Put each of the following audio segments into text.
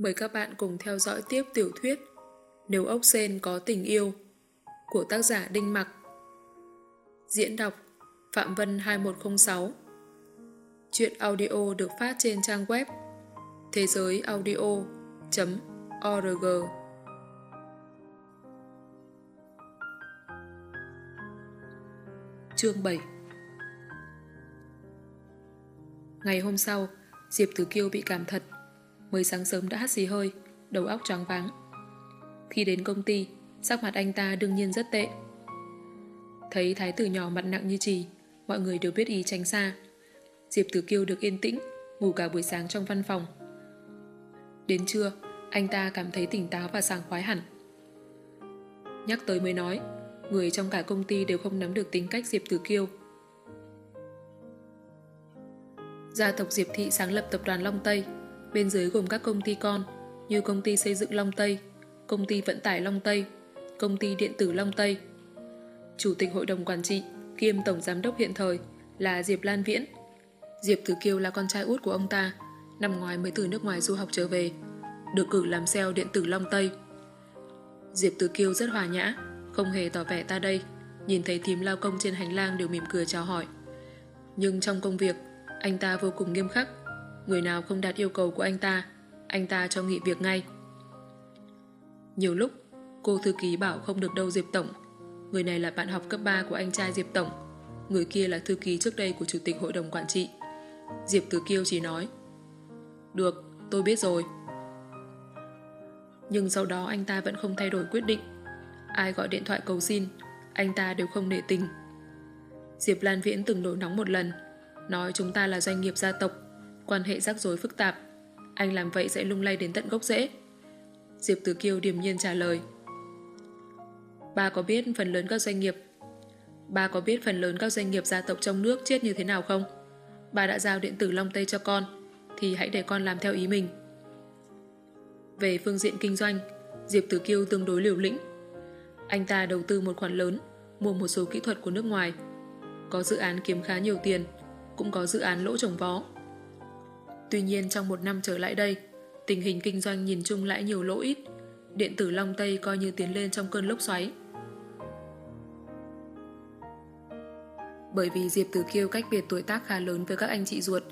Mời các bạn cùng theo dõi tiếp tiểu thuyết Nếu ốc sen có tình yêu của tác giả Đinh Mặc. Diễn đọc Phạm Vân 2106 Chuyện audio được phát trên trang web thế giới audio.org Chương 7 Ngày hôm sau, Diệp Tử Kiêu bị cảm thật. Mới sáng sớm đã hát xì hơi, đầu óc choáng váng. Khi đến công ty, sắc mặt anh ta đương nhiên rất tệ. Thấy thái tử nhỏ mặt nặng như trì, mọi người đều biết ý tránh xa. Diệp Tử Kiêu được yên tĩnh, ngủ cả buổi sáng trong văn phòng. Đến trưa, anh ta cảm thấy tỉnh táo và sảng khoái hẳn. Nhắc tới mới nói, người trong cả công ty đều không nắm được tính cách Diệp Tử Kiêu. Gia tộc Diệp Thị sáng lập tập đoàn Long Tây, bên dưới gồm các công ty con như công ty xây dựng Long Tây, công ty vận tải Long Tây, công ty điện tử Long Tây. Chủ tịch hội đồng quản trị kiêm tổng giám đốc hiện thời là Diệp Lan Viễn. Diệp Tử Kiêu là con trai út của ông ta, năm ngoái mới từ nước ngoài du học trở về, được cử làm sale điện tử Long Tây. Diệp Tử Kiêu rất hòa nhã, không hề tỏ vẻ ta đây, nhìn thấy thím lao công trên hành lang đều mỉm cười chào hỏi. Nhưng trong công việc, anh ta vô cùng nghiêm khắc, người nào không đạt yêu cầu của anh ta, anh ta cho nghỉ việc ngay. Nhiều lúc, cô thư ký bảo không được đâu Diệp Tổng. Người này là bạn học cấp 3 của anh trai Diệp Tổng. Người kia là thư ký trước đây của Chủ tịch Hội đồng Quản trị. Diệp Tử Kiêu chỉ nói Được, tôi biết rồi. Nhưng sau đó anh ta vẫn không thay đổi quyết định. Ai gọi điện thoại cầu xin, anh ta đều không nể tình. Diệp Lan Viễn từng nổi nóng một lần, nói chúng ta là doanh nghiệp gia tộc, quan hệ rắc rối phức tạp. Anh làm vậy sẽ lung lay đến tận gốc rễ. Diệp Tử Kiêu điềm nhiên trả lời. Ba có biết phần lớn các doanh nghiệp, Ba có biết phần lớn các doanh nghiệp gia tộc trong nước chết như thế nào không? Ba đã giao điện tử Long Tây cho con, thì hãy để con làm theo ý mình. Về phương diện kinh doanh, Diệp Tử Kiêu tương đối liều lĩnh Anh ta đầu tư một khoản lớn, mua một số kỹ thuật của nước ngoài có dự án kiếm khá nhiều tiền, cũng có dự án lỗ trồng vó. Tuy nhiên trong một năm trở lại đây, tình hình kinh doanh nhìn chung lại nhiều lỗ ít, điện tử Long Tây coi như tiến lên trong cơn lốc xoáy. Bởi vì Diệp Tử Kiêu cách biệt tuổi tác khá lớn với các anh chị ruột,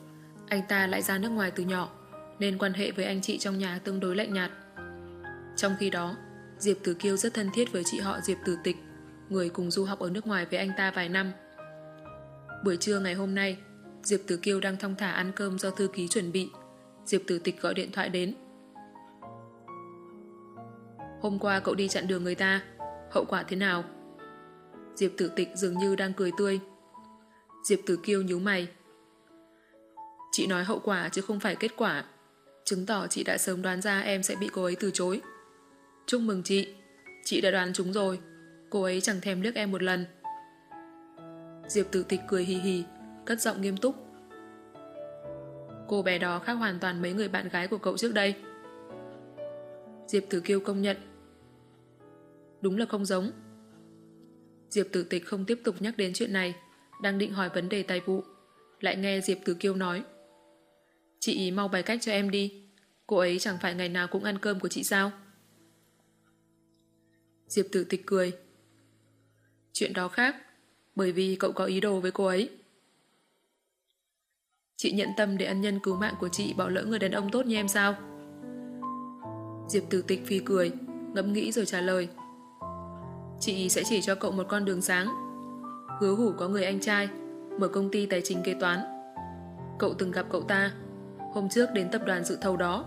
anh ta lại ra nước ngoài từ nhỏ, nên quan hệ với anh chị trong nhà tương đối lạnh nhạt. Trong khi đó, Diệp Tử Kiêu rất thân thiết với chị họ Diệp Tử Tịch, người cùng du học ở nước ngoài với anh ta vài năm. Buổi trưa ngày hôm nay, Diệp Tử Kiêu đang thong thả ăn cơm do thư ký chuẩn bị. Diệp Tử Tịch gọi điện thoại đến. Hôm qua cậu đi chặn đường người ta, hậu quả thế nào? Diệp Tử Tịch dường như đang cười tươi. Diệp Tử Kiêu nhíu mày. Chị nói hậu quả chứ không phải kết quả. Chứng tỏ chị đã sớm đoán ra em sẽ bị cô ấy từ chối. Chúc mừng chị. Chị đã đoán chúng rồi. Cô ấy chẳng thèm liếc em một lần. Diệp Tử Tịch cười hì hì, cất giọng nghiêm túc. Cô bé đó khác hoàn toàn mấy người bạn gái của cậu trước đây. Diệp Tử Kiêu công nhận. Đúng là không giống. Diệp Tử Tịch không tiếp tục nhắc đến chuyện này, đang định hỏi vấn đề tài vụ. Lại nghe Diệp Tử Kiêu nói. Chị ý mau bài cách cho em đi. Cô ấy chẳng phải ngày nào cũng ăn cơm của chị sao? Diệp Tử Tịch cười. Chuyện đó khác, bởi vì cậu có ý đồ với cô ấy. Chị nhận tâm để ân nhân cứu mạng của chị bỏ lỡ người đàn ông tốt như em sao? Diệp Tử Tịch phi cười, ngẫm nghĩ rồi trả lời. Chị sẽ chỉ cho cậu một con đường sáng. Hứa hủ có người anh trai, mở công ty tài chính kế toán. Cậu từng gặp cậu ta, hôm trước đến tập đoàn dự thầu đó.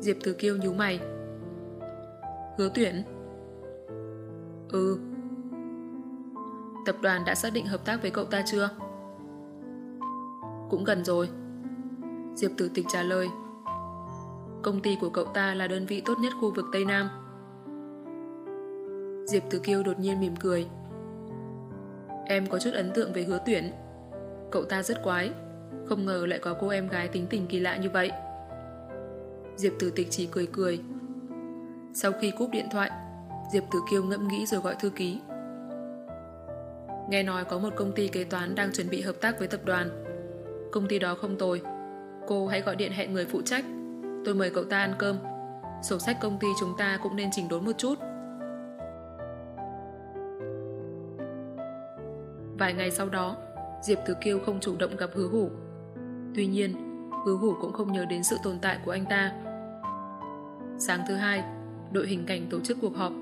Diệp Tử Kiêu nhú mày. Hứa tuyển? Ừ. Tập đoàn đã xác định hợp tác với cậu ta chưa? Cũng gần rồi. Diệp Tử Tịch trả lời. Công ty của cậu ta là đơn vị tốt nhất khu vực Tây Nam. Diệp Tử Kiêu đột nhiên mỉm cười. Em có chút ấn tượng về hứa tuyển. Cậu ta rất quái, không ngờ lại có cô em gái tính tình kỳ lạ như vậy. Diệp Tử Tịch chỉ cười cười. Sau khi cúp điện thoại, Diệp Tử Kiêu ngẫm nghĩ rồi gọi thư ký. Nghe nói có một công ty kế toán đang chuẩn bị hợp tác với tập đoàn. Công ty đó không tồi. Cô hãy gọi điện hẹn người phụ trách, tôi mời cậu ta ăn cơm. Sổ sách công ty chúng ta cũng nên chỉnh đốn một chút. Vài ngày sau đó, Diệp thứ Kiêu không chủ động gặp hứa hủ. Tuy nhiên, hứa hủ cũng không nhớ đến sự tồn tại của anh ta. Sáng thứ hai, đội hình cảnh tổ chức cuộc họp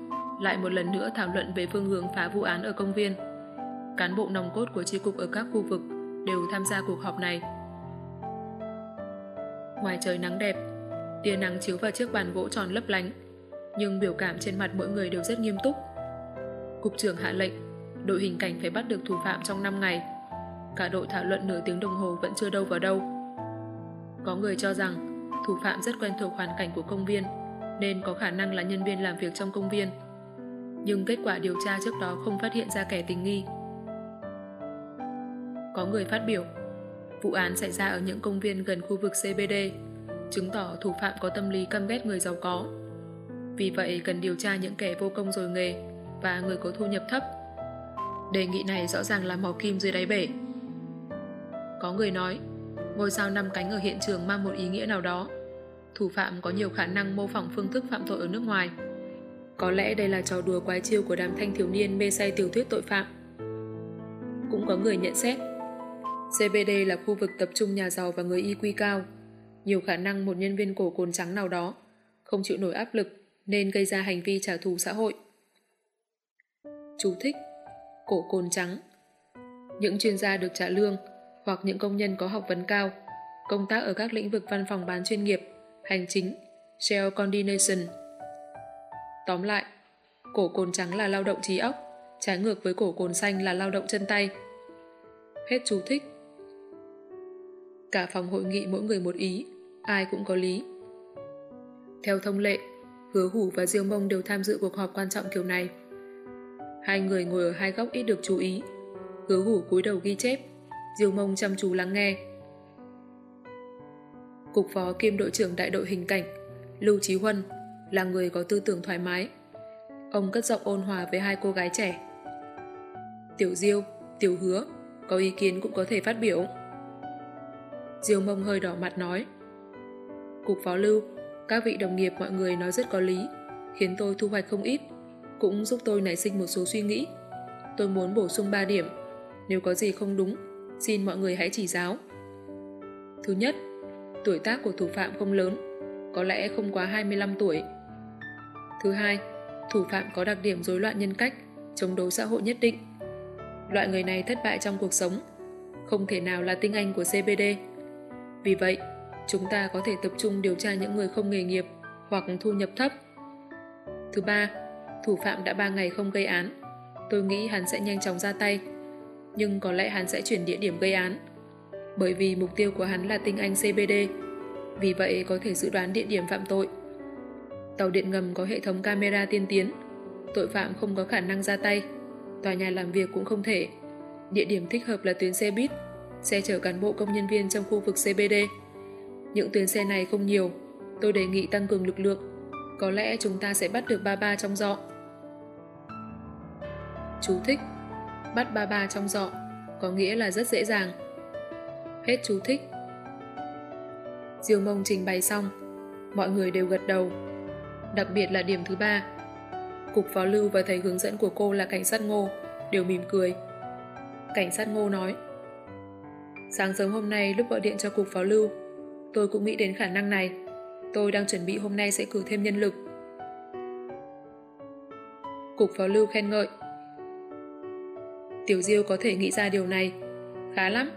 lại một lần nữa thảo luận về phương hướng phá vụ án ở công viên. Cán bộ nòng cốt của chi cục ở các khu vực đều tham gia cuộc họp này. Ngoài trời nắng đẹp, tia nắng chiếu vào chiếc bàn gỗ tròn lấp lánh, nhưng biểu cảm trên mặt mỗi người đều rất nghiêm túc. Cục trưởng hạ lệnh, đội hình cảnh phải bắt được thủ phạm trong 5 ngày. Cả đội thảo luận nửa tiếng đồng hồ vẫn chưa đâu vào đâu. Có người cho rằng thủ phạm rất quen thuộc hoàn cảnh của công viên, nên có khả năng là nhân viên làm việc trong công viên. Nhưng kết quả điều tra trước đó không phát hiện ra kẻ tình nghi. Có người phát biểu, vụ án xảy ra ở những công viên gần khu vực CBD, chứng tỏ thủ phạm có tâm lý căm ghét người giàu có. Vì vậy cần điều tra những kẻ vô công rồi nghề và người có thu nhập thấp. Đề nghị này rõ ràng là mò kim dưới đáy bể. Có người nói, ngôi sao năm cánh ở hiện trường mang một ý nghĩa nào đó. Thủ phạm có nhiều khả năng mô phỏng phương thức phạm tội ở nước ngoài. Có lẽ đây là trò đùa quái chiêu của đám thanh thiếu niên mê say tiểu thuyết tội phạm. Cũng có người nhận xét, CBD là khu vực tập trung nhà giàu và người IQ cao. Nhiều khả năng một nhân viên cổ cồn trắng nào đó không chịu nổi áp lực nên gây ra hành vi trả thù xã hội. Chú thích Cổ cồn trắng Những chuyên gia được trả lương hoặc những công nhân có học vấn cao công tác ở các lĩnh vực văn phòng bán chuyên nghiệp hành chính, shell coordination. Tóm lại, cổ cồn trắng là lao động trí óc, trái ngược với cổ cồn xanh là lao động chân tay. Hết chú thích. Cả phòng hội nghị mỗi người một ý, ai cũng có lý. Theo thông lệ, Hứa Hủ và Diêu Mông đều tham dự cuộc họp quan trọng kiểu này. Hai người ngồi ở hai góc ít được chú ý. Hứa Hủ cúi đầu ghi chép, Diêu Mông chăm chú lắng nghe. Cục phó kiêm đội trưởng đại đội hình cảnh, Lưu Trí Huân, là người có tư tưởng thoải mái. Ông cất giọng ôn hòa với hai cô gái trẻ. Tiểu Diêu, Tiểu Hứa, có ý kiến cũng có thể phát biểu. Diêu mông hơi đỏ mặt nói. Cục phó lưu, các vị đồng nghiệp mọi người nói rất có lý, khiến tôi thu hoạch không ít, cũng giúp tôi nảy sinh một số suy nghĩ. Tôi muốn bổ sung 3 điểm, nếu có gì không đúng, xin mọi người hãy chỉ giáo. Thứ nhất, tuổi tác của thủ phạm không lớn, có lẽ không quá 25 tuổi. Thứ hai, thủ phạm có đặc điểm rối loạn nhân cách, chống đối xã hội nhất định. Loại người này thất bại trong cuộc sống, không thể nào là tinh anh của CBD. Vì vậy, chúng ta có thể tập trung điều tra những người không nghề nghiệp hoặc thu nhập thấp. Thứ ba, thủ phạm đã 3 ngày không gây án. Tôi nghĩ hắn sẽ nhanh chóng ra tay, nhưng có lẽ hắn sẽ chuyển địa điểm gây án. Bởi vì mục tiêu của hắn là tinh anh CBD, vì vậy có thể dự đoán địa điểm phạm tội. Tàu điện ngầm có hệ thống camera tiên tiến, tội phạm không có khả năng ra tay, tòa nhà làm việc cũng không thể. Địa điểm thích hợp là tuyến xe buýt, xe chở cán bộ công nhân viên trong khu vực CBD. Những tuyến xe này không nhiều, tôi đề nghị tăng cường lực lượng. Có lẽ chúng ta sẽ bắt được ba ba trong dọ. Chú thích Bắt ba ba trong dọ có nghĩa là rất dễ dàng. Hết chú thích. Diêu mông trình bày xong, mọi người đều gật đầu. Đặc biệt là điểm thứ ba. Cục phó lưu và thầy hướng dẫn của cô là cảnh sát ngô, đều mỉm cười. Cảnh sát ngô nói Sáng sớm hôm nay lúc gọi điện cho cục phó lưu, tôi cũng nghĩ đến khả năng này. Tôi đang chuẩn bị hôm nay sẽ cử thêm nhân lực. Cục phó lưu khen ngợi. Tiểu Diêu có thể nghĩ ra điều này. Khá lắm.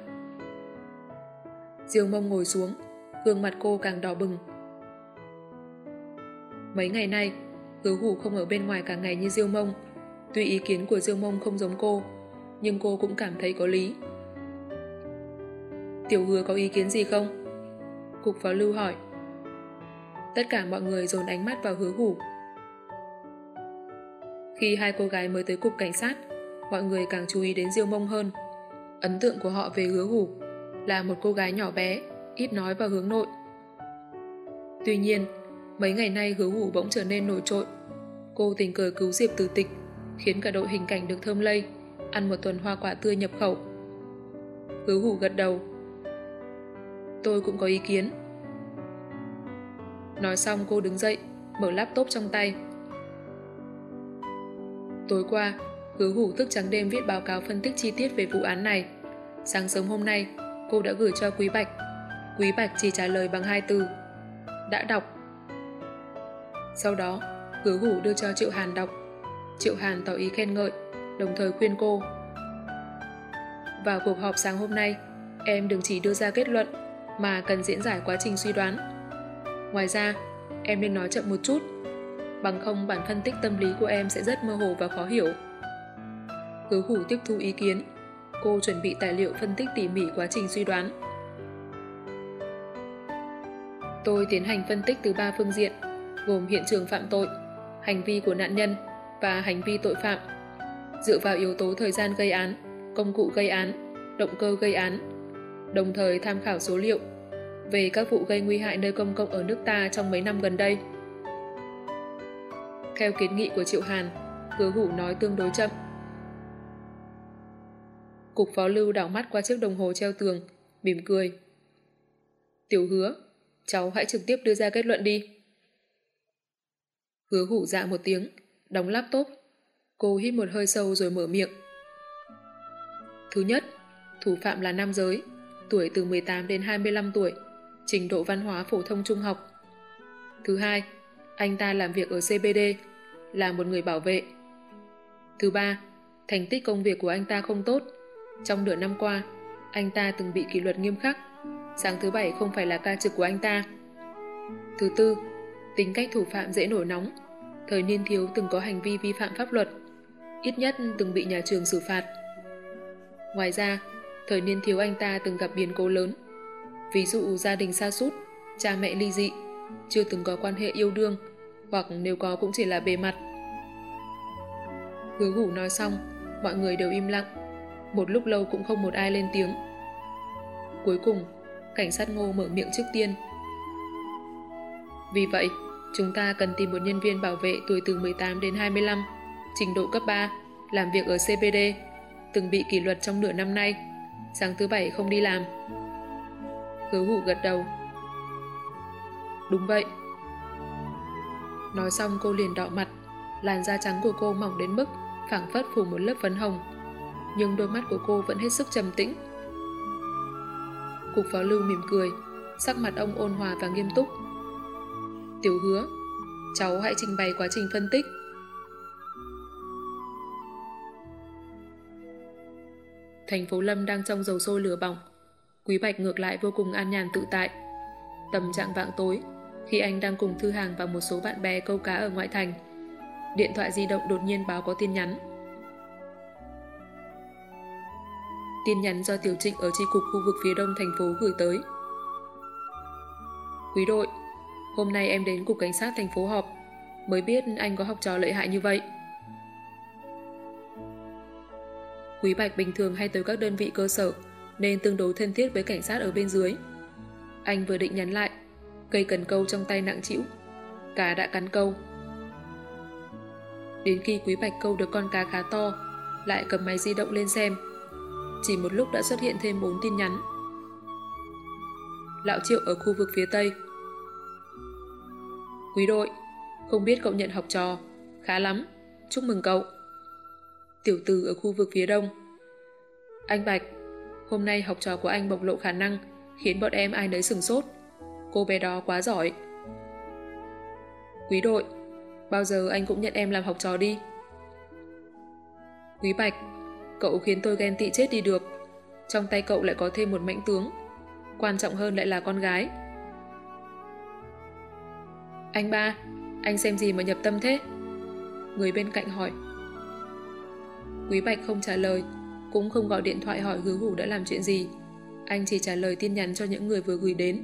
Diêu mông ngồi xuống, gương mặt cô càng đỏ bừng. Mấy ngày nay, hứa hủ không ở bên ngoài cả ngày như Diêu mông. Tuy ý kiến của Diêu mông không giống cô, nhưng cô cũng cảm thấy có lý. Tiểu hứa có ý kiến gì không? Cục phó lưu hỏi. Tất cả mọi người dồn ánh mắt vào hứa hủ. Khi hai cô gái mới tới cục cảnh sát, mọi người càng chú ý đến Diêu Mông hơn. Ấn tượng của họ về hứa hủ là một cô gái nhỏ bé, ít nói và hướng nội. Tuy nhiên, mấy ngày nay hứa hủ bỗng trở nên nổi trội. Cô tình cờ cứu Diệp từ tịch, khiến cả đội hình cảnh được thơm lây, ăn một tuần hoa quả tươi nhập khẩu. Hứa hủ gật đầu. Tôi cũng có ý kiến. Nói xong cô đứng dậy, mở laptop trong tay. Tối qua, hứa hủ thức trắng đêm viết báo cáo phân tích chi tiết về vụ án này. Sáng sớm hôm nay, cô đã gửi cho Quý Bạch. Quý Bạch chỉ trả lời bằng hai từ. Đã đọc. Sau đó, hứa hủ đưa cho Triệu Hàn đọc. Triệu Hàn tỏ ý khen ngợi, đồng thời khuyên cô. Vào cuộc họp sáng hôm nay, em đừng chỉ đưa ra kết luận, mà cần diễn giải quá trình suy đoán. Ngoài ra, em nên nói chậm một chút, bằng không bản phân tích tâm lý của em sẽ rất mơ hồ và khó hiểu. Hứa hủ tiếp thu ý kiến, cô chuẩn bị tài liệu phân tích tỉ mỉ quá trình suy đoán. Tôi tiến hành phân tích từ ba phương diện, gồm hiện trường phạm tội, hành vi của nạn nhân và hành vi tội phạm. Dựa vào yếu tố thời gian gây án, công cụ gây án, động cơ gây án, đồng thời tham khảo số liệu về các vụ gây nguy hại nơi công cộng ở nước ta trong mấy năm gần đây. Theo kiến nghị của Triệu Hàn, hứa hủ nói tương đối chậm. Cục phó lưu đảo mắt qua chiếc đồng hồ treo tường, mỉm cười. Tiểu hứa, cháu hãy trực tiếp đưa ra kết luận đi. Hứa hủ dạ một tiếng, đóng laptop. Cô hít một hơi sâu rồi mở miệng. Thứ nhất, thủ phạm là nam giới, tuổi từ 18 đến 25 tuổi, trình độ văn hóa phổ thông trung học. Thứ hai, anh ta làm việc ở CBD, là một người bảo vệ. Thứ ba, thành tích công việc của anh ta không tốt. Trong nửa năm qua, anh ta từng bị kỷ luật nghiêm khắc. Sáng thứ bảy không phải là ca trực của anh ta. Thứ tư, tính cách thủ phạm dễ nổi nóng. Thời niên thiếu từng có hành vi vi phạm pháp luật. Ít nhất từng bị nhà trường xử phạt. Ngoài ra, thời niên thiếu anh ta từng gặp biến cố lớn. Ví dụ gia đình xa sút cha mẹ ly dị, chưa từng có quan hệ yêu đương, hoặc nếu có cũng chỉ là bề mặt. Hứa hủ nói xong, mọi người đều im lặng. Một lúc lâu cũng không một ai lên tiếng. Cuối cùng, cảnh sát ngô mở miệng trước tiên. Vì vậy, chúng ta cần tìm một nhân viên bảo vệ tuổi từ 18 đến 25, trình độ cấp 3, làm việc ở CBD, từng bị kỷ luật trong nửa năm nay, sáng thứ bảy không đi làm. Hứa hủ gật đầu. Đúng vậy. Nói xong cô liền đỏ mặt, làn da trắng của cô mỏng đến mức phảng phất phủ một lớp phấn hồng. Nhưng đôi mắt của cô vẫn hết sức trầm tĩnh. Cục phó lưu mỉm cười, sắc mặt ông ôn hòa và nghiêm túc. Tiểu hứa, cháu hãy trình bày quá trình phân tích. Thành phố Lâm đang trong dầu sôi lửa bỏng. Quý Bạch ngược lại vô cùng an nhàn tự tại. Tầm trạng vạng tối, khi anh đang cùng Thư Hàng và một số bạn bè câu cá ở ngoại thành. Điện thoại di động đột nhiên báo có tin nhắn. Tin nhắn do Tiểu Trịnh ở chi cục khu vực phía đông thành phố gửi tới. Quý đội, hôm nay em đến cục cảnh sát thành phố họp, mới biết anh có học trò lợi hại như vậy. Quý Bạch bình thường hay tới các đơn vị cơ sở nên tương đối thân thiết với cảnh sát ở bên dưới. Anh vừa định nhắn lại cây cần câu trong tay nặng chịu. Cá đã cắn câu. Đến khi Quý Bạch câu được con cá khá to, lại cầm máy di động lên xem. Chỉ một lúc đã xuất hiện thêm 4 tin nhắn. Lão Triệu ở khu vực phía Tây. Quý đội, không biết cậu nhận học trò. Khá lắm, chúc mừng cậu. Tiểu tử ở khu vực phía Đông. Anh Bạch, hôm nay học trò của anh bộc lộ khả năng khiến bọn em ai nấy sừng sốt cô bé đó quá giỏi. Quý đội, bao giờ anh cũng nhận em làm học trò đi. Quý Bạch, cậu khiến tôi ghen tị chết đi được. Trong tay cậu lại có thêm một mãnh tướng. Quan trọng hơn lại là con gái. Anh ba, anh xem gì mà nhập tâm thế? Người bên cạnh hỏi. Quý Bạch không trả lời, cũng không gọi điện thoại hỏi hứa hủ đã làm chuyện gì. Anh chỉ trả lời tin nhắn cho những người vừa gửi đến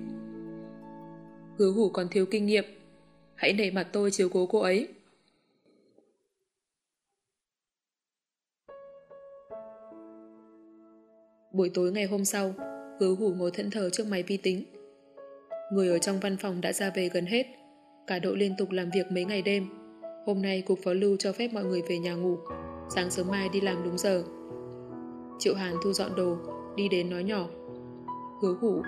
hứa hủ còn thiếu kinh nghiệm. Hãy nể mặt tôi chiếu cố cô ấy. Buổi tối ngày hôm sau, hứa hủ ngồi thẫn thờ trước máy vi tính. Người ở trong văn phòng đã ra về gần hết. Cả đội liên tục làm việc mấy ngày đêm. Hôm nay cục phó lưu cho phép mọi người về nhà ngủ. Sáng sớm mai đi làm đúng giờ. Triệu Hàn thu dọn đồ, đi đến nói nhỏ. Hứa hủ,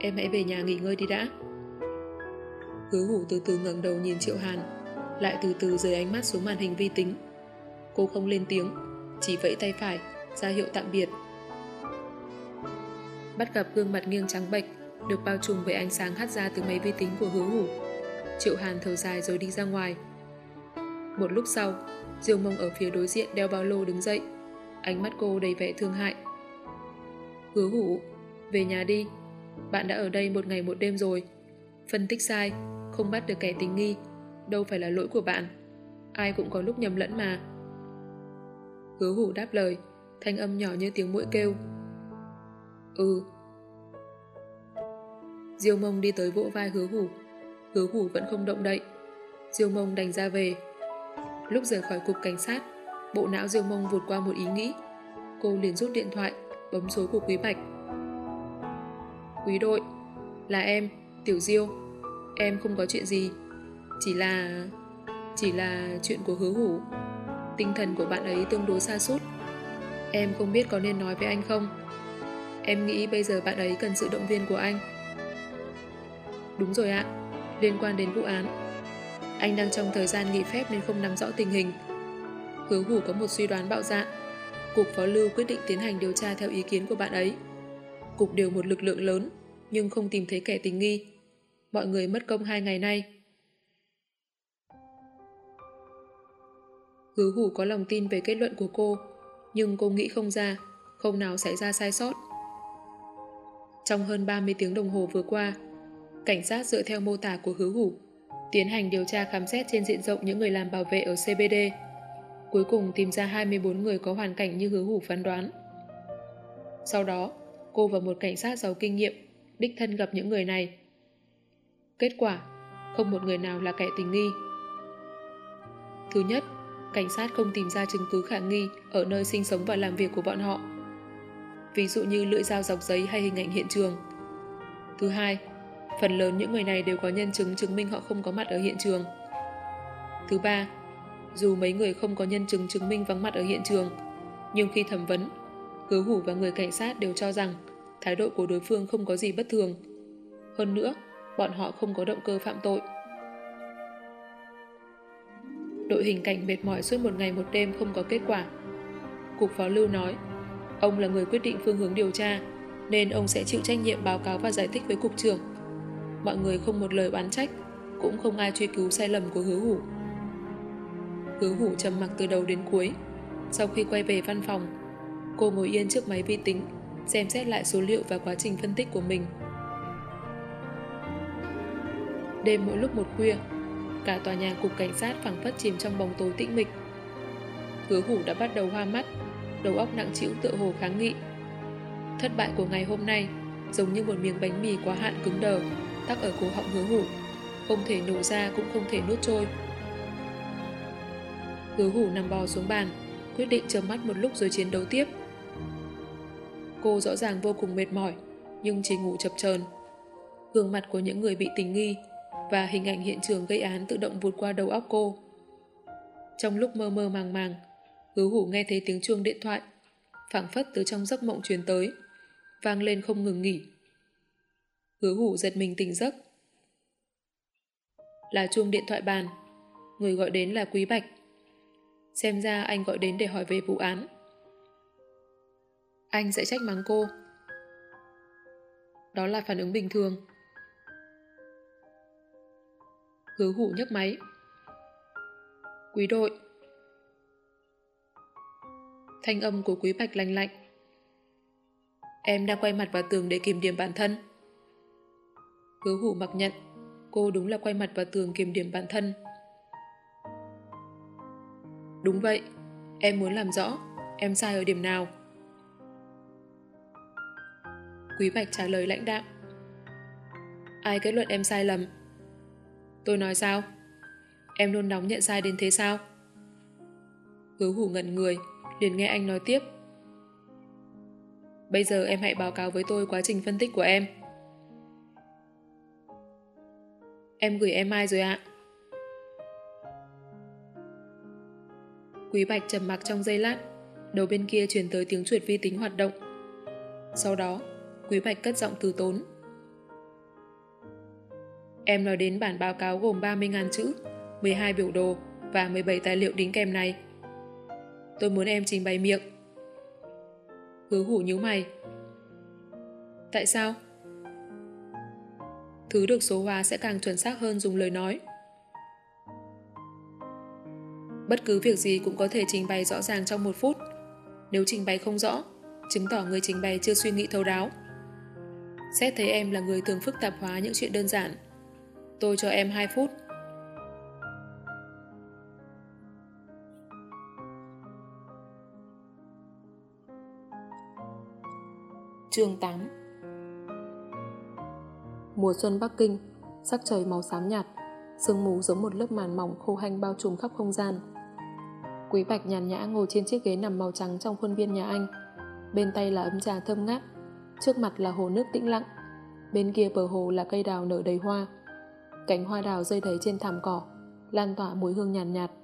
em hãy về nhà nghỉ ngơi đi đã. Hứa hủ từ từ ngẩng đầu nhìn Triệu Hàn, lại từ từ rời ánh mắt xuống màn hình vi tính. Cô không lên tiếng, chỉ vẫy tay phải, ra hiệu tạm biệt. Bắt gặp gương mặt nghiêng trắng bệch, được bao trùm bởi ánh sáng hắt ra từ máy vi tính của hứa hủ. Triệu Hàn thở dài rồi đi ra ngoài. Một lúc sau, Diêu Mông ở phía đối diện đeo bao lô đứng dậy. Ánh mắt cô đầy vẻ thương hại. Hứa hủ, về nhà đi. Bạn đã ở đây một ngày một đêm rồi. Phân tích sai, không bắt được kẻ tình nghi. Đâu phải là lỗi của bạn. Ai cũng có lúc nhầm lẫn mà. Hứa hủ đáp lời, thanh âm nhỏ như tiếng mũi kêu. Ừ. Diêu mông đi tới vỗ vai hứa hủ. Hứa hủ vẫn không động đậy. Diêu mông đành ra về. Lúc rời khỏi cục cảnh sát, bộ não Diêu mông vụt qua một ý nghĩ. Cô liền rút điện thoại, bấm số của Quý Bạch. Quý đội, là em, Tiểu Diêu. Em không có chuyện gì. Chỉ là... Chỉ là chuyện của hứa hủ. Tinh thần của bạn ấy tương đối xa sút Em không biết có nên nói với anh không? Em nghĩ bây giờ bạn ấy cần sự động viên của anh. Đúng rồi ạ, liên quan đến vụ án. Anh đang trong thời gian nghỉ phép nên không nắm rõ tình hình. Hứa hủ có một suy đoán bạo dạn. Cục Phó Lưu quyết định tiến hành điều tra theo ý kiến của bạn ấy. Cục điều một lực lượng lớn, nhưng không tìm thấy kẻ tình nghi. Mọi người mất công hai ngày nay. Hứa hủ có lòng tin về kết luận của cô, nhưng cô nghĩ không ra, không nào xảy ra sai sót. Trong hơn 30 tiếng đồng hồ vừa qua, cảnh sát dựa theo mô tả của hứa hủ, tiến hành điều tra khám xét trên diện rộng những người làm bảo vệ ở CBD. Cuối cùng tìm ra 24 người có hoàn cảnh như hứa hủ phán đoán. Sau đó, cô và một cảnh sát giàu kinh nghiệm đích thân gặp những người này. Kết quả, không một người nào là kẻ tình nghi. Thứ nhất, cảnh sát không tìm ra chứng cứ khả nghi ở nơi sinh sống và làm việc của bọn họ. Ví dụ như lưỡi dao dọc giấy hay hình ảnh hiện trường. Thứ hai, phần lớn những người này đều có nhân chứng chứng minh họ không có mặt ở hiện trường. Thứ ba, dù mấy người không có nhân chứng chứng minh vắng mặt ở hiện trường, nhưng khi thẩm vấn, cứu hủ và người cảnh sát đều cho rằng thái độ của đối phương không có gì bất thường. Hơn nữa, bọn họ không có động cơ phạm tội. Đội hình cảnh mệt mỏi suốt một ngày một đêm không có kết quả. Cục Phó Lưu nói, ông là người quyết định phương hướng điều tra, nên ông sẽ chịu trách nhiệm báo cáo và giải thích với cục trưởng. Mọi người không một lời oán trách, cũng không ai truy cứu sai lầm của hứa hủ. Hứa hủ trầm mặc từ đầu đến cuối. Sau khi quay về văn phòng, cô ngồi yên trước máy vi tính, xem xét lại số liệu và quá trình phân tích của mình. Đêm mỗi lúc một khuya, cả tòa nhà cục cảnh sát phẳng phất chìm trong bóng tối tĩnh mịch. Hứa hủ đã bắt đầu hoa mắt, đầu óc nặng chịu tựa hồ kháng nghị. Thất bại của ngày hôm nay giống như một miếng bánh mì quá hạn cứng đờ, tắc ở cổ họng hứa hủ, không thể nổ ra cũng không thể nuốt trôi. Hứa hủ nằm bò xuống bàn, quyết định chấm mắt một lúc rồi chiến đấu tiếp. Cô rõ ràng vô cùng mệt mỏi, nhưng chỉ ngủ chập chờn. Gương mặt của những người bị tình nghi và hình ảnh hiện trường gây án tự động vụt qua đầu óc cô. Trong lúc mơ mơ màng màng, hứa hủ nghe thấy tiếng chuông điện thoại, phảng phất từ trong giấc mộng truyền tới, vang lên không ngừng nghỉ. Hứa hủ giật mình tỉnh giấc. Là chuông điện thoại bàn, người gọi đến là Quý Bạch. Xem ra anh gọi đến để hỏi về vụ án. Anh sẽ trách mắng cô. Đó là phản ứng bình thường. Hứa hủ nhấc máy. Quý đội. Thanh âm của quý bạch lạnh lạnh. Em đang quay mặt vào tường để kiểm điểm bản thân. Hứa hủ mặc nhận. Cô đúng là quay mặt vào tường kiềm điểm bản thân. Đúng vậy. Em muốn làm rõ. Em sai ở điểm nào? Quý Bạch trả lời lãnh đạm. Ai kết luận em sai lầm? Tôi nói sao? Em luôn nóng nhận sai đến thế sao? Hứa hủ ngẩn người, liền nghe anh nói tiếp. Bây giờ em hãy báo cáo với tôi quá trình phân tích của em. Em gửi em mai rồi ạ? Quý Bạch trầm mặc trong giây lát, đầu bên kia truyền tới tiếng chuột vi tính hoạt động. Sau đó, Quý Bạch cất giọng từ tốn. Em nói đến bản báo cáo gồm 30.000 chữ, 12 biểu đồ và 17 tài liệu đính kèm này. Tôi muốn em trình bày miệng. Hứa hủ nhíu mày. Tại sao? Thứ được số hóa sẽ càng chuẩn xác hơn dùng lời nói. Bất cứ việc gì cũng có thể trình bày rõ ràng trong một phút. Nếu trình bày không rõ, chứng tỏ người trình bày chưa suy nghĩ thấu đáo. Xét thấy em là người thường phức tạp hóa những chuyện đơn giản. Tôi cho em 2 phút. Chương 8 Mùa xuân Bắc Kinh, sắc trời màu xám nhạt, sương mù giống một lớp màn mỏng khô hanh bao trùm khắp không gian. Quý Bạch nhàn nhã ngồi trên chiếc ghế nằm màu trắng trong khuôn viên nhà anh. Bên tay là ấm trà thơm ngát, trước mặt là hồ nước tĩnh lặng. Bên kia bờ hồ là cây đào nở đầy hoa. Cánh hoa đào rơi đầy trên thảm cỏ, lan tỏa mùi hương nhàn nhạt, nhạt.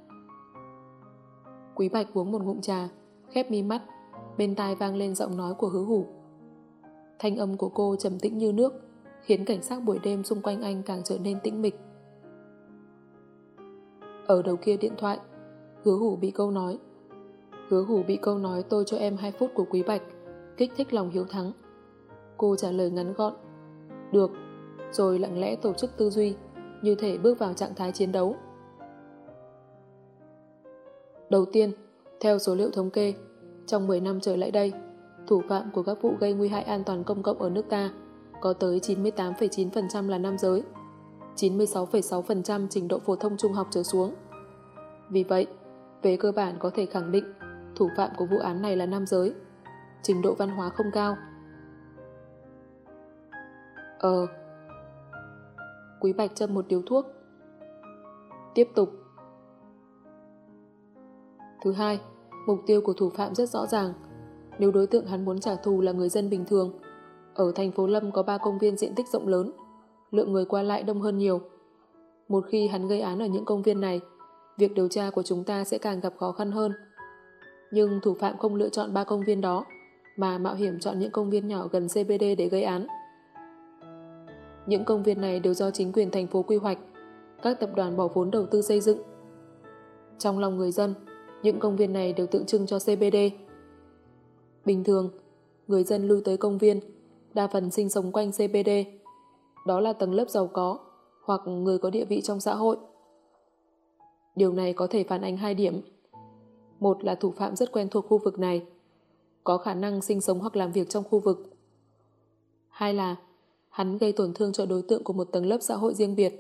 Quý Bạch uống một ngụm trà, khép mi mắt, bên tai vang lên giọng nói của hứa hủ. Thanh âm của cô trầm tĩnh như nước, khiến cảnh sát buổi đêm xung quanh anh càng trở nên tĩnh mịch. Ở đầu kia điện thoại, hứa hủ bị câu nói. Hứa hủ bị câu nói tôi cho em 2 phút của Quý Bạch, kích thích lòng hiếu thắng. Cô trả lời ngắn gọn. Được, rồi lặng lẽ tổ chức tư duy, như thể bước vào trạng thái chiến đấu. Đầu tiên, theo số liệu thống kê, trong 10 năm trở lại đây, thủ phạm của các vụ gây nguy hại an toàn công cộng ở nước ta có tới 98,9% là nam giới, 96,6% trình độ phổ thông trung học trở xuống. Vì vậy, về cơ bản có thể khẳng định thủ phạm của vụ án này là nam giới, trình độ văn hóa không cao. Ờ. Quý Bạch châm một điếu thuốc. Tiếp tục. Thứ hai, mục tiêu của thủ phạm rất rõ ràng. Nếu đối tượng hắn muốn trả thù là người dân bình thường, ở thành phố Lâm có 3 công viên diện tích rộng lớn, lượng người qua lại đông hơn nhiều. Một khi hắn gây án ở những công viên này, việc điều tra của chúng ta sẽ càng gặp khó khăn hơn. Nhưng thủ phạm không lựa chọn ba công viên đó, mà mạo hiểm chọn những công viên nhỏ gần CBD để gây án. Những công viên này đều do chính quyền thành phố quy hoạch, các tập đoàn bỏ vốn đầu tư xây dựng. Trong lòng người dân, những công viên này đều tượng trưng cho CBD. Bình thường, người dân lưu tới công viên, đa phần sinh sống quanh CBD. Đó là tầng lớp giàu có hoặc người có địa vị trong xã hội. Điều này có thể phản ánh hai điểm. Một là thủ phạm rất quen thuộc khu vực này, có khả năng sinh sống hoặc làm việc trong khu vực. Hai là hắn gây tổn thương cho đối tượng của một tầng lớp xã hội riêng biệt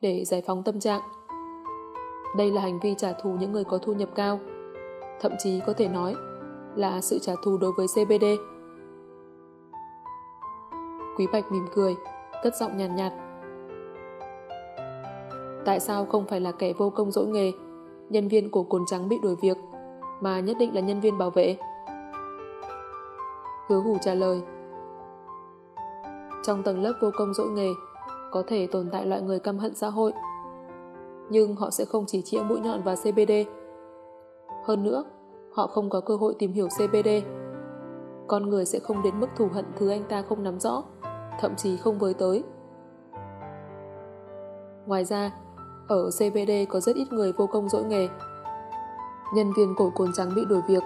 để giải phóng tâm trạng. Đây là hành vi trả thù những người có thu nhập cao, thậm chí có thể nói là sự trả thù đối với CBD. Quý Bạch mỉm cười, cất giọng nhàn nhạt, nhạt. Tại sao không phải là kẻ vô công dỗi nghề, nhân viên của cồn trắng bị đuổi việc, mà nhất định là nhân viên bảo vệ? Hứa hủ trả lời. Trong tầng lớp vô công dỗi nghề, có thể tồn tại loại người căm hận xã hội. Nhưng họ sẽ không chỉ chĩa mũi nhọn vào CBD. Hơn nữa, họ không có cơ hội tìm hiểu CBD. Con người sẽ không đến mức thù hận thứ anh ta không nắm rõ thậm chí không với tới. Ngoài ra, ở CBD có rất ít người vô công dỗi nghề. Nhân viên cổ cồn trắng bị đuổi việc,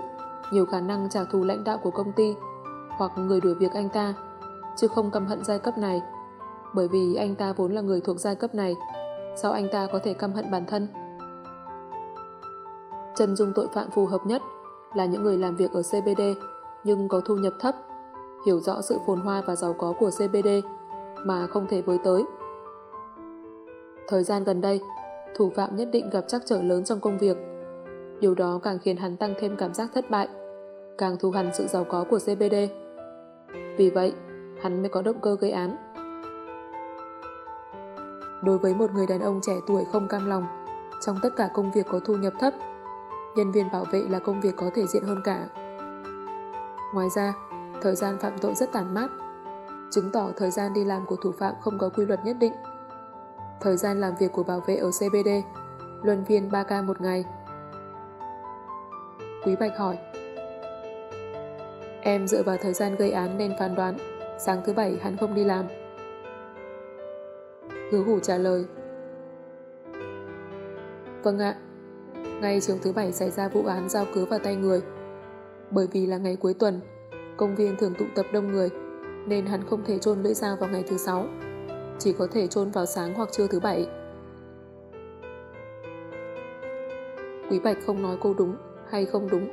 nhiều khả năng trả thù lãnh đạo của công ty hoặc người đuổi việc anh ta, chứ không căm hận giai cấp này, bởi vì anh ta vốn là người thuộc giai cấp này, sao anh ta có thể căm hận bản thân? Chân dung tội phạm phù hợp nhất là những người làm việc ở CBD nhưng có thu nhập thấp hiểu rõ sự phồn hoa và giàu có của CBD mà không thể với tới. Thời gian gần đây, thủ phạm nhất định gặp trắc trở lớn trong công việc. Điều đó càng khiến hắn tăng thêm cảm giác thất bại, càng thù hằn sự giàu có của CBD. Vì vậy, hắn mới có động cơ gây án. Đối với một người đàn ông trẻ tuổi không cam lòng, trong tất cả công việc có thu nhập thấp, nhân viên bảo vệ là công việc có thể diện hơn cả. Ngoài ra, thời gian phạm tội rất tàn mát, chứng tỏ thời gian đi làm của thủ phạm không có quy luật nhất định. Thời gian làm việc của bảo vệ ở CBD, luân viên 3 ca một ngày. Quý Bạch hỏi, Em dựa vào thời gian gây án nên phán đoán sáng thứ bảy hắn không đi làm. Hứa hủ trả lời. Vâng ạ. Ngay chiều thứ bảy xảy ra vụ án giao cứ vào tay người. Bởi vì là ngày cuối tuần, công viên thường tụ tập đông người, nên hắn không thể chôn lưỡi dao vào ngày thứ sáu. Chỉ có thể chôn vào sáng hoặc trưa thứ bảy. Quý Bạch không nói cô đúng hay không đúng.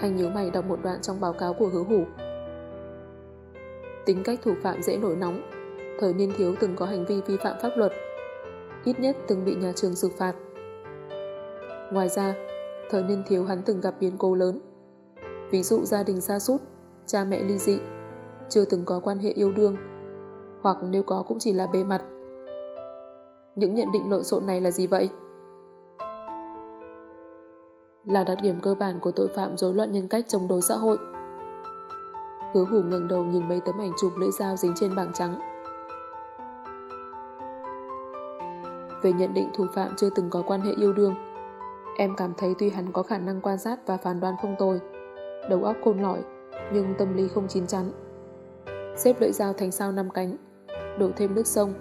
Anh nhớ mày đọc một đoạn trong báo cáo của hứa hủ. Tính cách thủ phạm dễ nổi nóng, thời niên thiếu từng có hành vi vi phạm pháp luật, ít nhất từng bị nhà trường xử phạt. Ngoài ra, thời niên thiếu hắn từng gặp biến cố lớn. Ví dụ gia đình xa sút cha mẹ ly dị, chưa từng có quan hệ yêu đương, hoặc nếu có cũng chỉ là bề mặt. Những nhận định lộn xộn này là gì vậy? Là đặc điểm cơ bản của tội phạm rối loạn nhân cách chống đối xã hội. Hứa hủ ngẩng đầu nhìn mấy tấm ảnh chụp lưỡi dao dính trên bảng trắng. Về nhận định thủ phạm chưa từng có quan hệ yêu đương, em cảm thấy tuy hắn có khả năng quan sát và phán đoán không tồi, đầu óc khôn lỏi, nhưng tâm lý không chín chắn. Xếp lưỡi dao thành sao năm cánh, đổ thêm nước sông,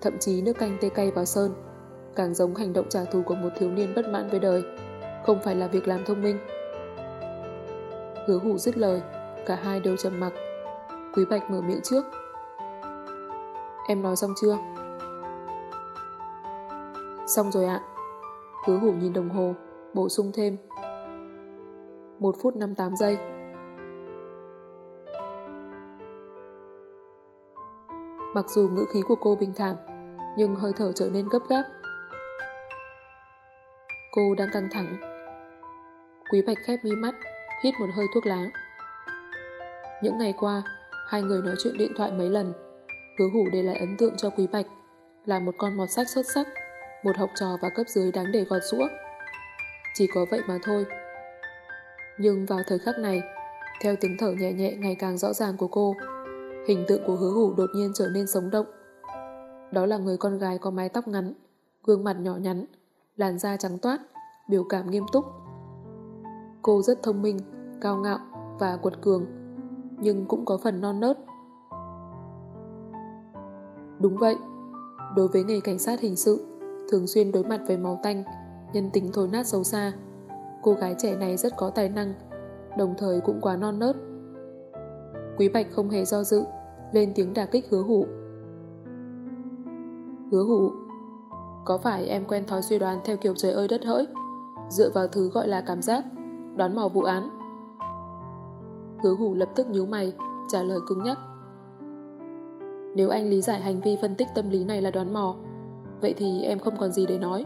thậm chí nước canh tê cay vào sơn, càng giống hành động trả thù của một thiếu niên bất mãn với đời, không phải là việc làm thông minh. Hứa hủ dứt lời, cả hai đều trầm mặc. Quý Bạch mở miệng trước. Em nói xong chưa? Xong rồi ạ. Hứa hủ nhìn đồng hồ, bổ sung thêm. 1 phút 58 giây. Mặc dù ngữ khí của cô bình thản, nhưng hơi thở trở nên gấp gáp. Cô đang căng thẳng. Quý Bạch khép mi mắt, hít một hơi thuốc lá. Những ngày qua, hai người nói chuyện điện thoại mấy lần. Hứa hủ để lại ấn tượng cho Quý Bạch là một con mọt sách xuất sắc, một học trò và cấp dưới đáng để gọt rũa. Chỉ có vậy mà thôi. Nhưng vào thời khắc này, theo tiếng thở nhẹ nhẹ ngày càng rõ ràng của cô, hình tượng của hứa hủ đột nhiên trở nên sống động. Đó là người con gái có mái tóc ngắn, gương mặt nhỏ nhắn, làn da trắng toát, biểu cảm nghiêm túc. Cô rất thông minh, cao ngạo và quật cường nhưng cũng có phần non nớt. Đúng vậy, đối với nghề cảnh sát hình sự, thường xuyên đối mặt với máu tanh, nhân tính thối nát xấu xa, cô gái trẻ này rất có tài năng, đồng thời cũng quá non nớt. Quý Bạch không hề do dự, lên tiếng đả kích hứa hủ. Hứa hủ, có phải em quen thói suy đoán theo kiểu trời ơi đất hỡi, dựa vào thứ gọi là cảm giác, đoán mò vụ án? Hứa hủ lập tức nhíu mày, trả lời cứng nhắc. Nếu anh lý giải hành vi phân tích tâm lý này là đoán mò, vậy thì em không còn gì để nói.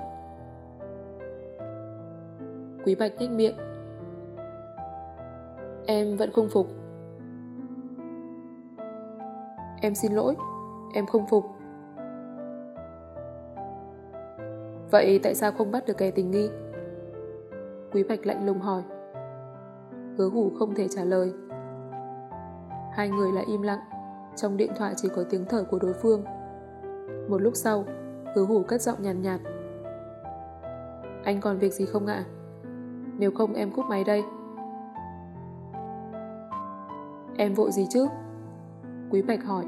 Quý Bạch nhếch miệng. Em vẫn không phục. Em xin lỗi, em không phục. Vậy tại sao không bắt được kẻ tình nghi? Quý Bạch lạnh lùng hỏi. Hứa hủ không thể trả lời. Hai người lại im lặng, trong điện thoại chỉ có tiếng thở của đối phương. Một lúc sau, hứa hủ cất giọng nhàn nhạt, nhạt. Anh còn việc gì không ạ? Nếu không em cúp máy đây. Em vội gì chứ? Quý Bạch hỏi.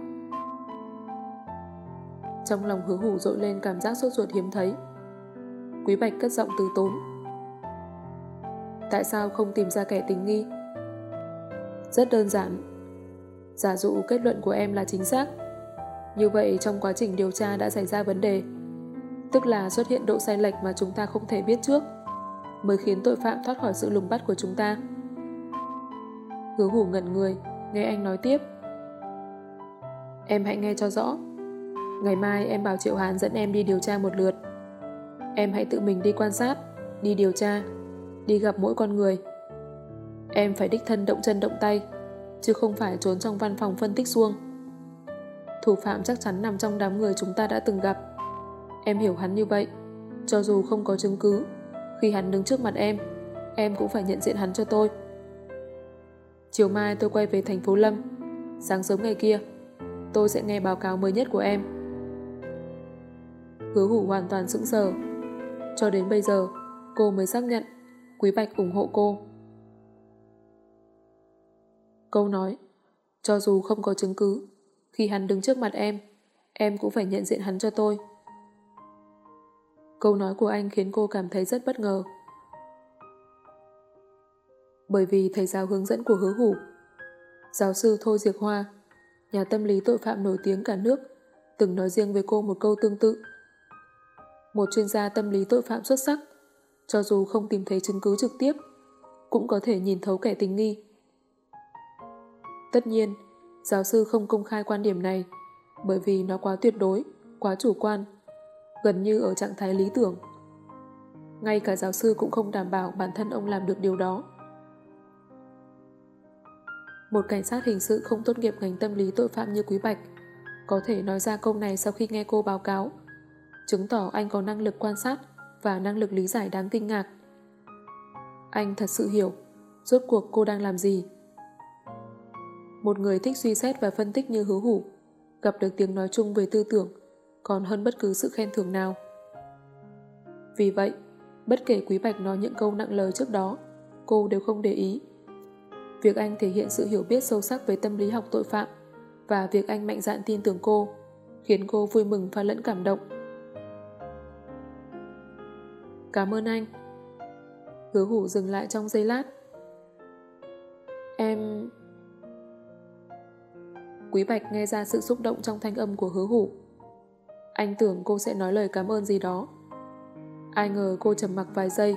Trong lòng hứa hủ dội lên cảm giác sốt ruột hiếm thấy. Quý Bạch cất giọng từ tốn. Tại sao không tìm ra kẻ tình nghi? Rất đơn giản, Giả dụ kết luận của em là chính xác. Như vậy trong quá trình điều tra đã xảy ra vấn đề, tức là xuất hiện độ sai lệch mà chúng ta không thể biết trước, mới khiến tội phạm thoát khỏi sự lùng bắt của chúng ta. Hứa hủ ngẩn người, nghe anh nói tiếp. Em hãy nghe cho rõ. Ngày mai em bảo Triệu Hán dẫn em đi điều tra một lượt. Em hãy tự mình đi quan sát, đi điều tra, đi gặp mỗi con người. Em phải đích thân động chân động tay, chứ không phải trốn trong văn phòng phân tích xuông. Thủ phạm chắc chắn nằm trong đám người chúng ta đã từng gặp. Em hiểu hắn như vậy. Cho dù không có chứng cứ, khi hắn đứng trước mặt em, em cũng phải nhận diện hắn cho tôi. Chiều mai tôi quay về thành phố Lâm. Sáng sớm ngày kia, tôi sẽ nghe báo cáo mới nhất của em. Hứa hủ hoàn toàn sững sờ. Cho đến bây giờ, cô mới xác nhận Quý Bạch ủng hộ cô. Câu nói, cho dù không có chứng cứ, khi hắn đứng trước mặt em, em cũng phải nhận diện hắn cho tôi. Câu nói của anh khiến cô cảm thấy rất bất ngờ. Bởi vì thầy giáo hướng dẫn của hứa hủ, giáo sư Thôi Diệc Hoa, nhà tâm lý tội phạm nổi tiếng cả nước, từng nói riêng với cô một câu tương tự. Một chuyên gia tâm lý tội phạm xuất sắc, cho dù không tìm thấy chứng cứ trực tiếp, cũng có thể nhìn thấu kẻ tình nghi. Tất nhiên, giáo sư không công khai quan điểm này bởi vì nó quá tuyệt đối, quá chủ quan, gần như ở trạng thái lý tưởng. Ngay cả giáo sư cũng không đảm bảo bản thân ông làm được điều đó. Một cảnh sát hình sự không tốt nghiệp ngành tâm lý tội phạm như Quý Bạch có thể nói ra câu này sau khi nghe cô báo cáo, chứng tỏ anh có năng lực quan sát và năng lực lý giải đáng kinh ngạc. Anh thật sự hiểu rốt cuộc cô đang làm gì. Một người thích suy xét và phân tích như hứa hủ gặp được tiếng nói chung về tư tưởng còn hơn bất cứ sự khen thưởng nào. Vì vậy, bất kể Quý Bạch nói những câu nặng lời trước đó, cô đều không để ý. Việc anh thể hiện sự hiểu biết sâu sắc về tâm lý học tội phạm và việc anh mạnh dạn tin tưởng cô khiến cô vui mừng và lẫn cảm động. Cảm ơn anh. Hứa hủ dừng lại trong giây lát. Em... Quý Bạch nghe ra sự xúc động trong thanh âm của hứa hủ. Anh tưởng cô sẽ nói lời cảm ơn gì đó. Ai ngờ cô trầm mặc vài giây,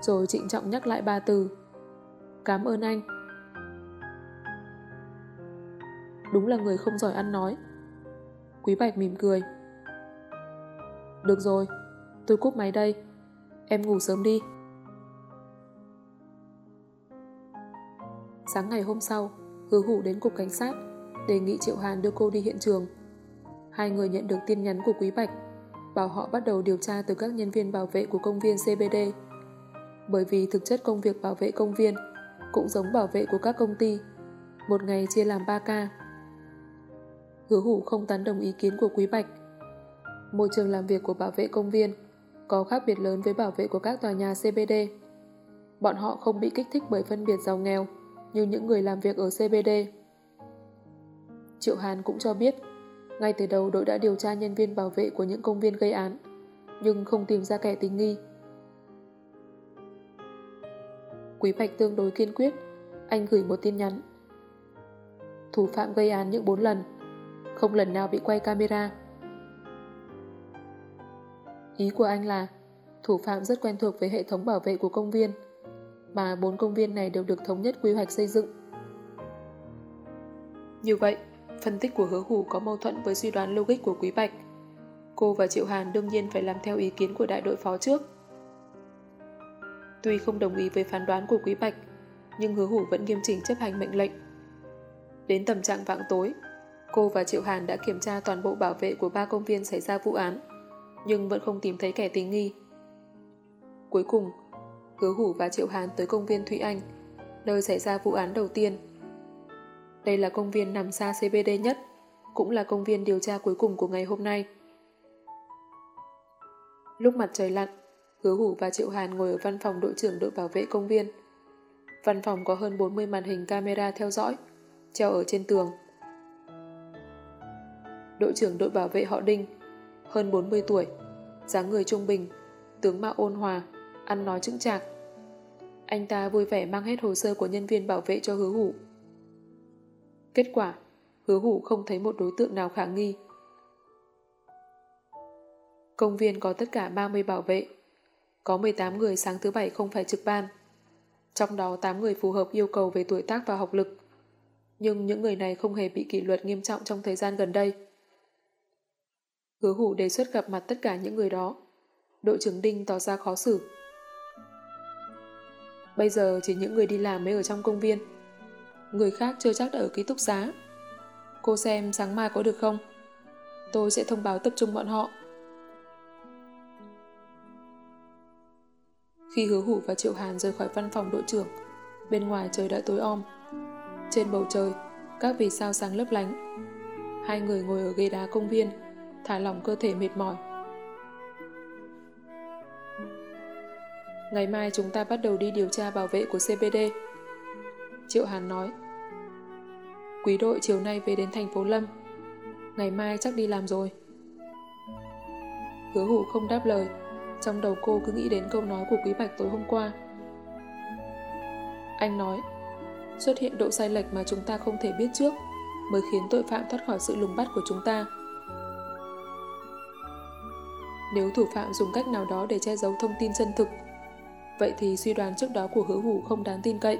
rồi trịnh trọng nhắc lại ba từ. Cảm ơn anh. Đúng là người không giỏi ăn nói. Quý Bạch mỉm cười. Được rồi, tôi cúp máy đây. Em ngủ sớm đi. Sáng ngày hôm sau, hứa hủ đến cục cảnh sát, đề nghị Triệu Hàn đưa cô đi hiện trường. Hai người nhận được tin nhắn của Quý Bạch, bảo họ bắt đầu điều tra từ các nhân viên bảo vệ của công viên CBD. Bởi vì thực chất công việc bảo vệ công viên cũng giống bảo vệ của các công ty, một ngày chia làm 3 ca. Hứa hủ không tán đồng ý kiến của Quý Bạch. Môi trường làm việc của bảo vệ công viên có khác biệt lớn với bảo vệ của các tòa nhà CBD. Bọn họ không bị kích thích bởi phân biệt giàu nghèo như những người làm việc ở CBD. Triệu Hàn cũng cho biết ngay từ đầu đội đã điều tra nhân viên bảo vệ của những công viên gây án nhưng không tìm ra kẻ tình nghi. Quý Bạch tương đối kiên quyết anh gửi một tin nhắn. Thủ phạm gây án những 4 lần không lần nào bị quay camera. Ý của anh là thủ phạm rất quen thuộc với hệ thống bảo vệ của công viên mà bốn công viên này đều được thống nhất quy hoạch xây dựng. Như vậy, phân tích của hứa hủ có mâu thuẫn với suy đoán logic của Quý Bạch. Cô và Triệu Hàn đương nhiên phải làm theo ý kiến của đại đội phó trước. Tuy không đồng ý với phán đoán của Quý Bạch, nhưng hứa hủ vẫn nghiêm chỉnh chấp hành mệnh lệnh. Đến tầm trạng vạng tối, cô và Triệu Hàn đã kiểm tra toàn bộ bảo vệ của ba công viên xảy ra vụ án, nhưng vẫn không tìm thấy kẻ tình nghi. Cuối cùng, Hứa Hủ và Triệu Hàn tới công viên Thụy Anh, nơi xảy ra vụ án đầu tiên. Đây là công viên nằm xa CBD nhất, cũng là công viên điều tra cuối cùng của ngày hôm nay. Lúc mặt trời lặn, Hứa Hủ và Triệu Hàn ngồi ở văn phòng đội trưởng đội bảo vệ công viên. Văn phòng có hơn 40 màn hình camera theo dõi, treo ở trên tường. Đội trưởng đội bảo vệ họ Đinh, hơn 40 tuổi, dáng người trung bình, tướng mạo ôn hòa, ăn nói chững chạc. Anh ta vui vẻ mang hết hồ sơ của nhân viên bảo vệ cho hứa hủ. Kết quả, hứa hủ không thấy một đối tượng nào khả nghi. Công viên có tất cả 30 bảo vệ. Có 18 người sáng thứ bảy không phải trực ban. Trong đó 8 người phù hợp yêu cầu về tuổi tác và học lực. Nhưng những người này không hề bị kỷ luật nghiêm trọng trong thời gian gần đây. Hứa hủ đề xuất gặp mặt tất cả những người đó. Đội trưởng Đinh tỏ ra khó xử. Bây giờ chỉ những người đi làm mới ở trong công viên. Người khác chưa chắc đã ở ký túc xá. Cô xem sáng mai có được không? Tôi sẽ thông báo tập trung bọn họ. Khi hứa hủ và Triệu Hàn rời khỏi văn phòng đội trưởng, bên ngoài trời đã tối om. Trên bầu trời, các vì sao sáng lấp lánh. Hai người ngồi ở ghế đá công viên, thả lỏng cơ thể mệt mỏi. Ngày mai chúng ta bắt đầu đi điều tra bảo vệ của CBD. Triệu Hàn nói. Quý đội chiều nay về đến thành phố Lâm. Ngày mai chắc đi làm rồi. Hứa hủ không đáp lời, Trong đầu cô cứ nghĩ đến câu nói của Quý Bạch tối hôm qua. Anh nói, xuất hiện độ sai lệch mà chúng ta không thể biết trước mới khiến tội phạm thoát khỏi sự lùng bắt của chúng ta. Nếu thủ phạm dùng cách nào đó để che giấu thông tin chân thực, vậy thì suy đoán trước đó của hứa hủ không đáng tin cậy.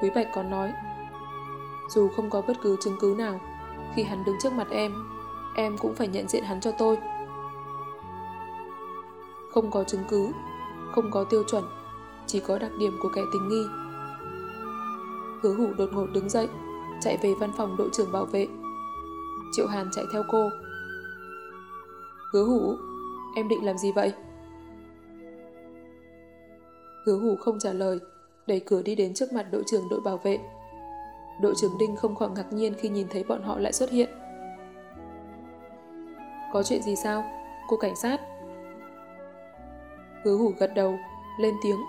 Quý Bạch còn nói, dù không có bất cứ chứng cứ nào, khi hắn đứng trước mặt em, em cũng phải nhận diện hắn cho tôi. Không có chứng cứ, không có tiêu chuẩn, chỉ có đặc điểm của kẻ tình nghi. Hứa hủ đột ngột đứng dậy, chạy về văn phòng đội trưởng bảo vệ. Triệu Hàn chạy theo cô. Hứa hủ, em định làm gì vậy? Hứa hủ không trả lời, đẩy cửa đi đến trước mặt đội trưởng đội bảo vệ. Đội trưởng Đinh không khỏi ngạc nhiên khi nhìn thấy bọn họ lại xuất hiện. Có chuyện gì sao? Cô cảnh sát? Hứa hủ gật đầu, lên tiếng.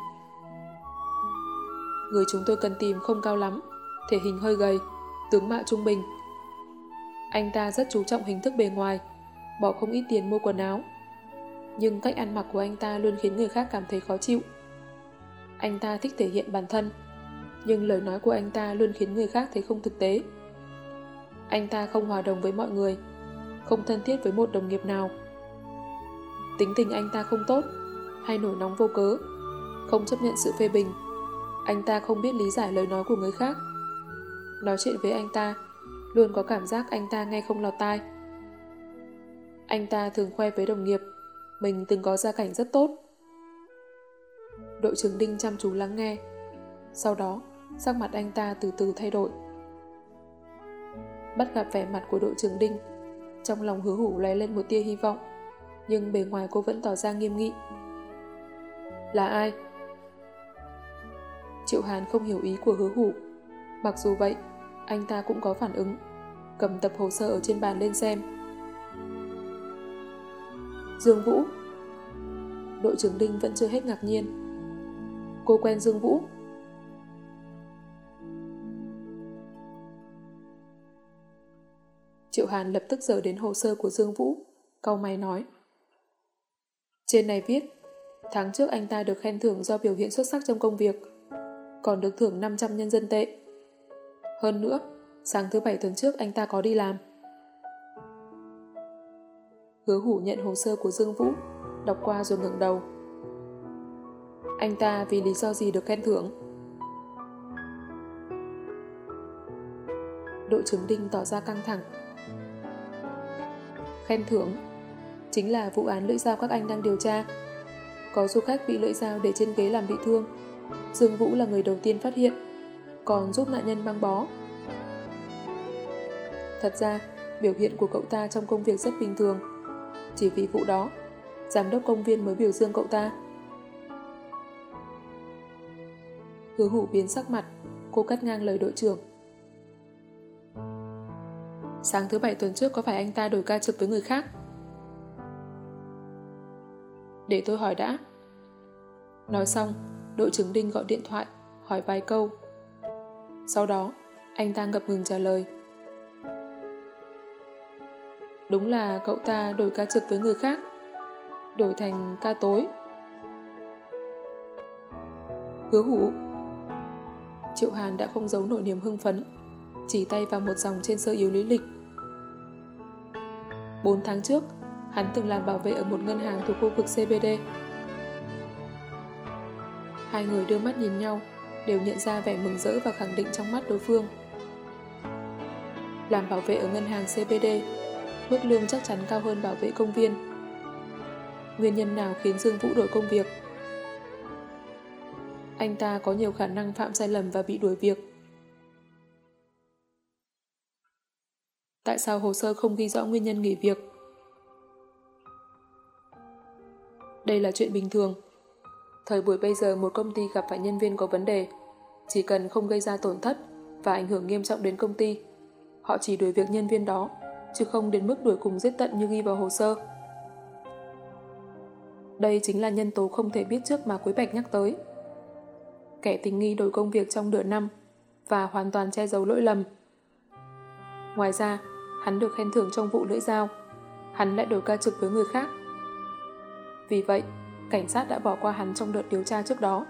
Người chúng tôi cần tìm không cao lắm, thể hình hơi gầy, tướng mạo trung bình. Anh ta rất chú trọng hình thức bề ngoài, bỏ không ít tiền mua quần áo. Nhưng cách ăn mặc của anh ta luôn khiến người khác cảm thấy khó chịu. Anh ta thích thể hiện bản thân, nhưng lời nói của anh ta luôn khiến người khác thấy không thực tế. Anh ta không hòa đồng với mọi người, không thân thiết với một đồng nghiệp nào. Tính tình anh ta không tốt, hay nổi nóng vô cớ, không chấp nhận sự phê bình. Anh ta không biết lý giải lời nói của người khác. Nói chuyện với anh ta, luôn có cảm giác anh ta nghe không lọt tai. Anh ta thường khoe với đồng nghiệp, mình từng có gia cảnh rất tốt. Đội trưởng Đinh chăm chú lắng nghe. Sau đó, sắc mặt anh ta từ từ thay đổi. Bắt gặp vẻ mặt của đội trưởng Đinh, trong lòng hứa hủ lóe lên một tia hy vọng, nhưng bề ngoài cô vẫn tỏ ra nghiêm nghị. Là ai? Triệu Hàn không hiểu ý của hứa hủ. Mặc dù vậy, anh ta cũng có phản ứng, cầm tập hồ sơ ở trên bàn lên xem. Dương Vũ Đội trưởng Đinh vẫn chưa hết ngạc nhiên. Cô quen Dương Vũ? Triệu Hàn lập tức dở đến hồ sơ của Dương Vũ, câu mày nói. Trên này viết, tháng trước anh ta được khen thưởng do biểu hiện xuất sắc trong công việc, còn được thưởng 500 nhân dân tệ. Hơn nữa, sáng thứ bảy tuần trước anh ta có đi làm. Hứa hủ nhận hồ sơ của Dương Vũ, đọc qua rồi ngừng đầu. Anh ta vì lý do gì được khen thưởng? Đội trưởng Đinh tỏ ra căng thẳng. Khen thưởng chính là vụ án lưỡi dao các anh đang điều tra. Có du khách bị lưỡi dao để trên ghế làm bị thương. Dương Vũ là người đầu tiên phát hiện, còn giúp nạn nhân băng bó. Thật ra, biểu hiện của cậu ta trong công việc rất bình thường. Chỉ vì vụ đó, giám đốc công viên mới biểu dương cậu ta. Hứa hủ biến sắc mặt, cô cắt ngang lời đội trưởng. Sáng thứ bảy tuần trước có phải anh ta đổi ca trực với người khác? Để tôi hỏi đã. Nói xong, đội trưởng Đinh gọi điện thoại, hỏi vài câu. Sau đó, anh ta ngập ngừng trả lời. Đúng là cậu ta đổi ca trực với người khác, đổi thành ca tối. Hứa hủ Triệu Hàn đã không giấu nổi niềm hưng phấn, chỉ tay vào một dòng trên sơ yếu lý lịch. 4 tháng trước, hắn từng làm bảo vệ ở một ngân hàng thuộc khu vực CBD. Hai người đưa mắt nhìn nhau, đều nhận ra vẻ mừng rỡ và khẳng định trong mắt đối phương. Làm bảo vệ ở ngân hàng CBD, mức lương chắc chắn cao hơn bảo vệ công viên. Nguyên nhân nào khiến Dương Vũ đổi công việc? Anh ta có nhiều khả năng phạm sai lầm và bị đuổi việc. Tại sao hồ sơ không ghi rõ nguyên nhân nghỉ việc? Đây là chuyện bình thường. Thời buổi bây giờ một công ty gặp phải nhân viên có vấn đề, chỉ cần không gây ra tổn thất và ảnh hưởng nghiêm trọng đến công ty, họ chỉ đuổi việc nhân viên đó, chứ không đến mức đuổi cùng giết tận như ghi vào hồ sơ. Đây chính là nhân tố không thể biết trước mà Quế Bạch nhắc tới. Kẻ tình nghi đổi công việc trong nửa năm và hoàn toàn che giấu lỗi lầm. Ngoài ra, hắn được khen thưởng trong vụ lưỡi dao. Hắn lại đổi ca trực với người khác. Vì vậy, cảnh sát đã bỏ qua hắn trong đợt điều tra trước đó.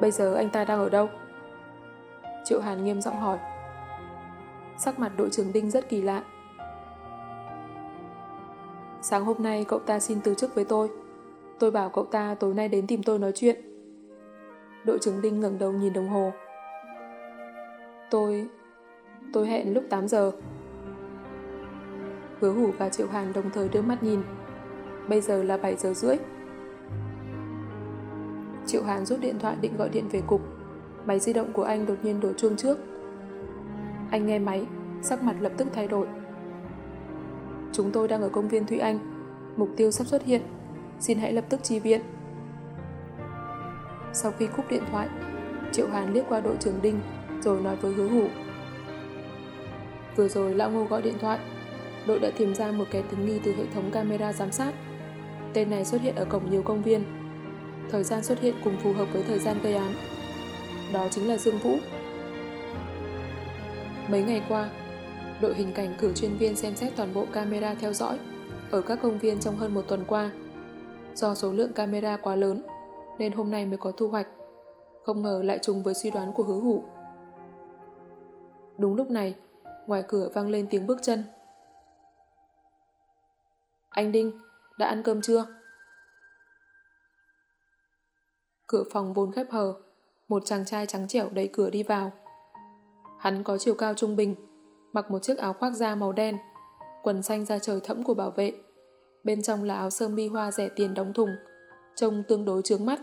Bây giờ anh ta đang ở đâu? Triệu Hàn nghiêm giọng hỏi. Sắc mặt đội trưởng Đinh rất kỳ lạ. Sáng hôm nay cậu ta xin từ chức với tôi. Tôi bảo cậu ta tối nay đến tìm tôi nói chuyện. Đội trưởng Đinh ngẩng đầu nhìn đồng hồ. Tôi... tôi hẹn lúc 8 giờ. Hứa hủ và Triệu Hàn đồng thời đưa mắt nhìn. Bây giờ là 7 giờ rưỡi. Triệu Hàn rút điện thoại định gọi điện về cục. Máy di động của anh đột nhiên đổ chuông trước. Anh nghe máy, sắc mặt lập tức thay đổi. Chúng tôi đang ở công viên Thụy Anh. Mục tiêu sắp xuất hiện. Xin hãy lập tức chi viện. Sau khi cúp điện thoại, Triệu Hàn liếc qua đội trưởng Đinh rồi nói với hứa hủ. Vừa rồi Lão Ngô gọi điện thoại. Đội đã tìm ra một kẻ tình nghi từ hệ thống camera giám sát. Tên này xuất hiện ở cổng nhiều công viên. Thời gian xuất hiện cùng phù hợp với thời gian gây án. Đó chính là Dương Vũ. Mấy ngày qua, đội hình cảnh cử chuyên viên xem xét toàn bộ camera theo dõi ở các công viên trong hơn một tuần qua. Do số lượng camera quá lớn, nên hôm nay mới có thu hoạch. Không ngờ lại trùng với suy đoán của hứa hủ. Đúng lúc này, ngoài cửa vang lên tiếng bước chân. Anh Đinh, đã ăn cơm chưa? Cửa phòng vốn khép hờ, một chàng trai trắng trẻo đẩy cửa đi vào. Hắn có chiều cao trung bình, mặc một chiếc áo khoác da màu đen, quần xanh da trời thẫm của bảo vệ. Bên trong là áo sơ mi hoa rẻ tiền đóng thùng, trông tương đối trướng mắt.